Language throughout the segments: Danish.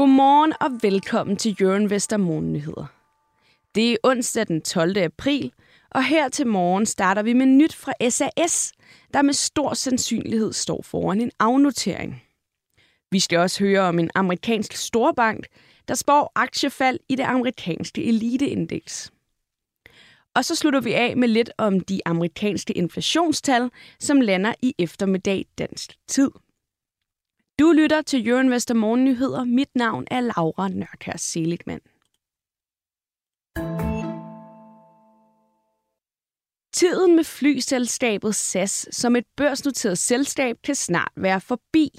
Godmorgen og velkommen til Jørgen Vester Morgennyheder. Det er onsdag den 12. april, og her til morgen starter vi med nyt fra SAS, der med stor sandsynlighed står foran en afnotering. Vi skal også høre om en amerikansk storbank, der spår aktiefald i det amerikanske eliteindeks. Og så slutter vi af med lidt om de amerikanske inflationstal, som lander i eftermiddag dansk tid. Du lytter til Jørgen Vester Morgennyheder. Mit navn er Laura Nørkær Seligman. Tiden med flyselskabet SAS som et børsnoteret selskab kan snart være forbi.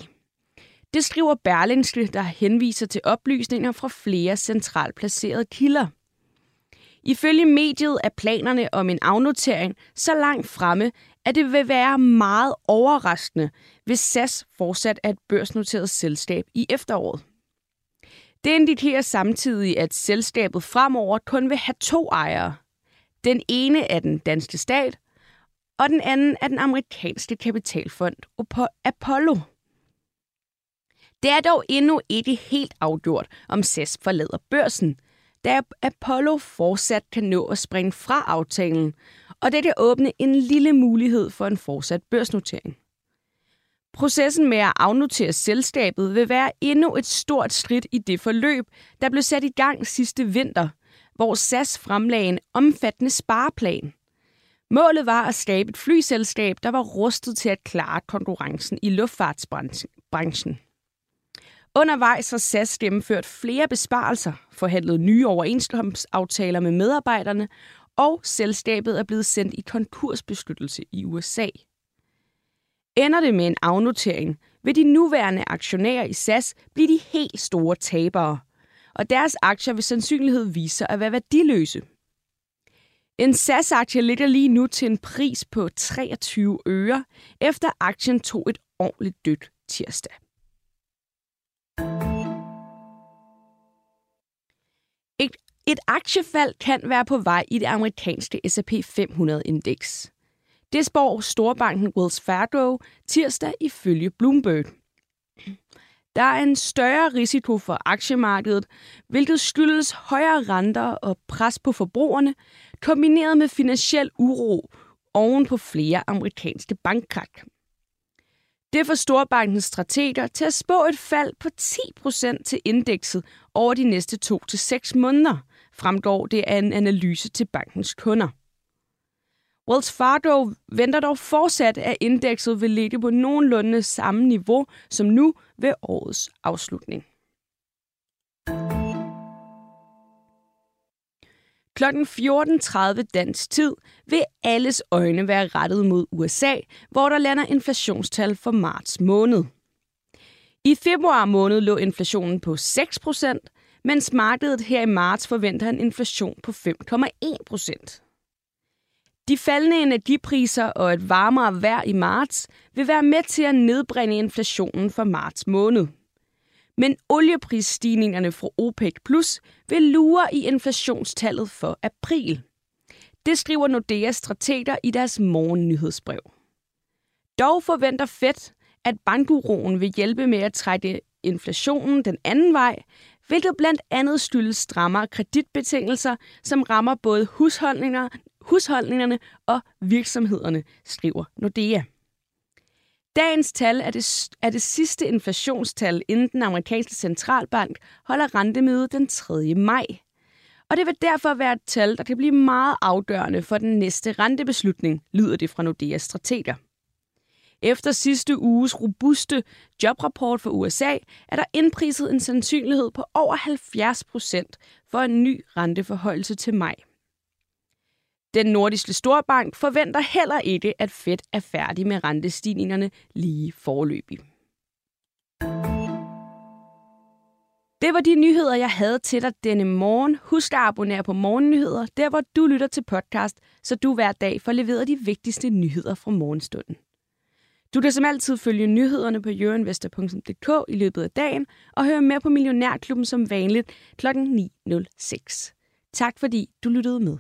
Det skriver Berlingske, der henviser til oplysninger fra flere centralt placerede kilder. Ifølge mediet er planerne om en afnotering så langt fremme, at det vil være meget overraskende, hvis SAS fortsat er et børsnoteret selskab i efteråret. Det indikerer samtidig, at selskabet fremover kun vil have to ejere. Den ene er den danske stat, og den anden er den amerikanske kapitalfond Apollo. Det er dog endnu ikke helt afgjort, om SAS forlader børsen, da Apollo fortsat kan nå at springe fra aftalen, og det kan åbne en lille mulighed for en fortsat børsnotering. Processen med at afnotere selskabet vil være endnu et stort skridt i det forløb, der blev sat i gang sidste vinter, hvor SAS fremlagde en omfattende spareplan. Målet var at skabe et flyselskab, der var rustet til at klare konkurrencen i luftfartsbranchen. Undervejs har SAS gennemført flere besparelser, forhandlet nye overenskomstaftaler med medarbejderne, og selskabet er blevet sendt i konkursbeskyttelse i USA. Ender det med en afnotering, vil de nuværende aktionærer i SAS blive de helt store tabere, og deres aktier vil sandsynlighed vise sig at være værdiløse. En SAS-aktie ligger lige nu til en pris på 23 øre, efter aktien tog et ordentligt dødt tirsdag. Et, aktiefald kan være på vej i det amerikanske S&P 500-indeks. Det spår storbanken Wells Fargo tirsdag ifølge Bloomberg. Der er en større risiko for aktiemarkedet, hvilket skyldes højere renter og pres på forbrugerne, kombineret med finansiel uro oven på flere amerikanske bankkrak. Det får Storbankens strateger til at spå et fald på 10% til indekset over de næste 2-6 måneder, fremgår det af en analyse til bankens kunder. Wells Fargo venter dog fortsat, at indekset vil ligge på nogenlunde samme niveau som nu ved årets afslutning. Klokken 14.30 dansk tid vil alles øjne være rettet mod USA, hvor der lander inflationstal for marts måned. I februar måned lå inflationen på 6 mens markedet her i marts forventer en inflation på 5,1% de faldende energipriser og et varmere vejr i marts vil være med til at nedbringe inflationen for marts måned. Men olieprisstigningerne fra OPEC Plus vil lure i inflationstallet for april. Det skriver Nordeas strateger i deres morgennyhedsbrev. Dog forventer Fed, at bankuroen vil hjælpe med at trække inflationen den anden vej, hvilket blandt andet skyldes strammere kreditbetingelser, som rammer både husholdninger, husholdningerne og virksomhederne, skriver Nordea. Dagens tal er det, er det sidste inflationstal, inden den amerikanske centralbank holder rentemøde den 3. maj. Og det vil derfor være et tal, der kan blive meget afgørende for den næste rentebeslutning, lyder det fra Nordeas strateger. Efter sidste uges robuste jobrapport for USA, er der indpriset en sandsynlighed på over 70 procent for en ny renteforhøjelse til maj. Den nordiske storbank forventer heller ikke, at Fed er færdig med rentestigningerne lige forløbig. Det var de nyheder, jeg havde til dig denne morgen. Husk at abonnere på Morgennyheder, der hvor du lytter til podcast, så du hver dag får leveret de vigtigste nyheder fra morgenstunden. Du kan som altid følge nyhederne på jørenvester.dk i løbet af dagen og høre mere på Millionærklubben som vanligt kl. 9.06. Tak fordi du lyttede med.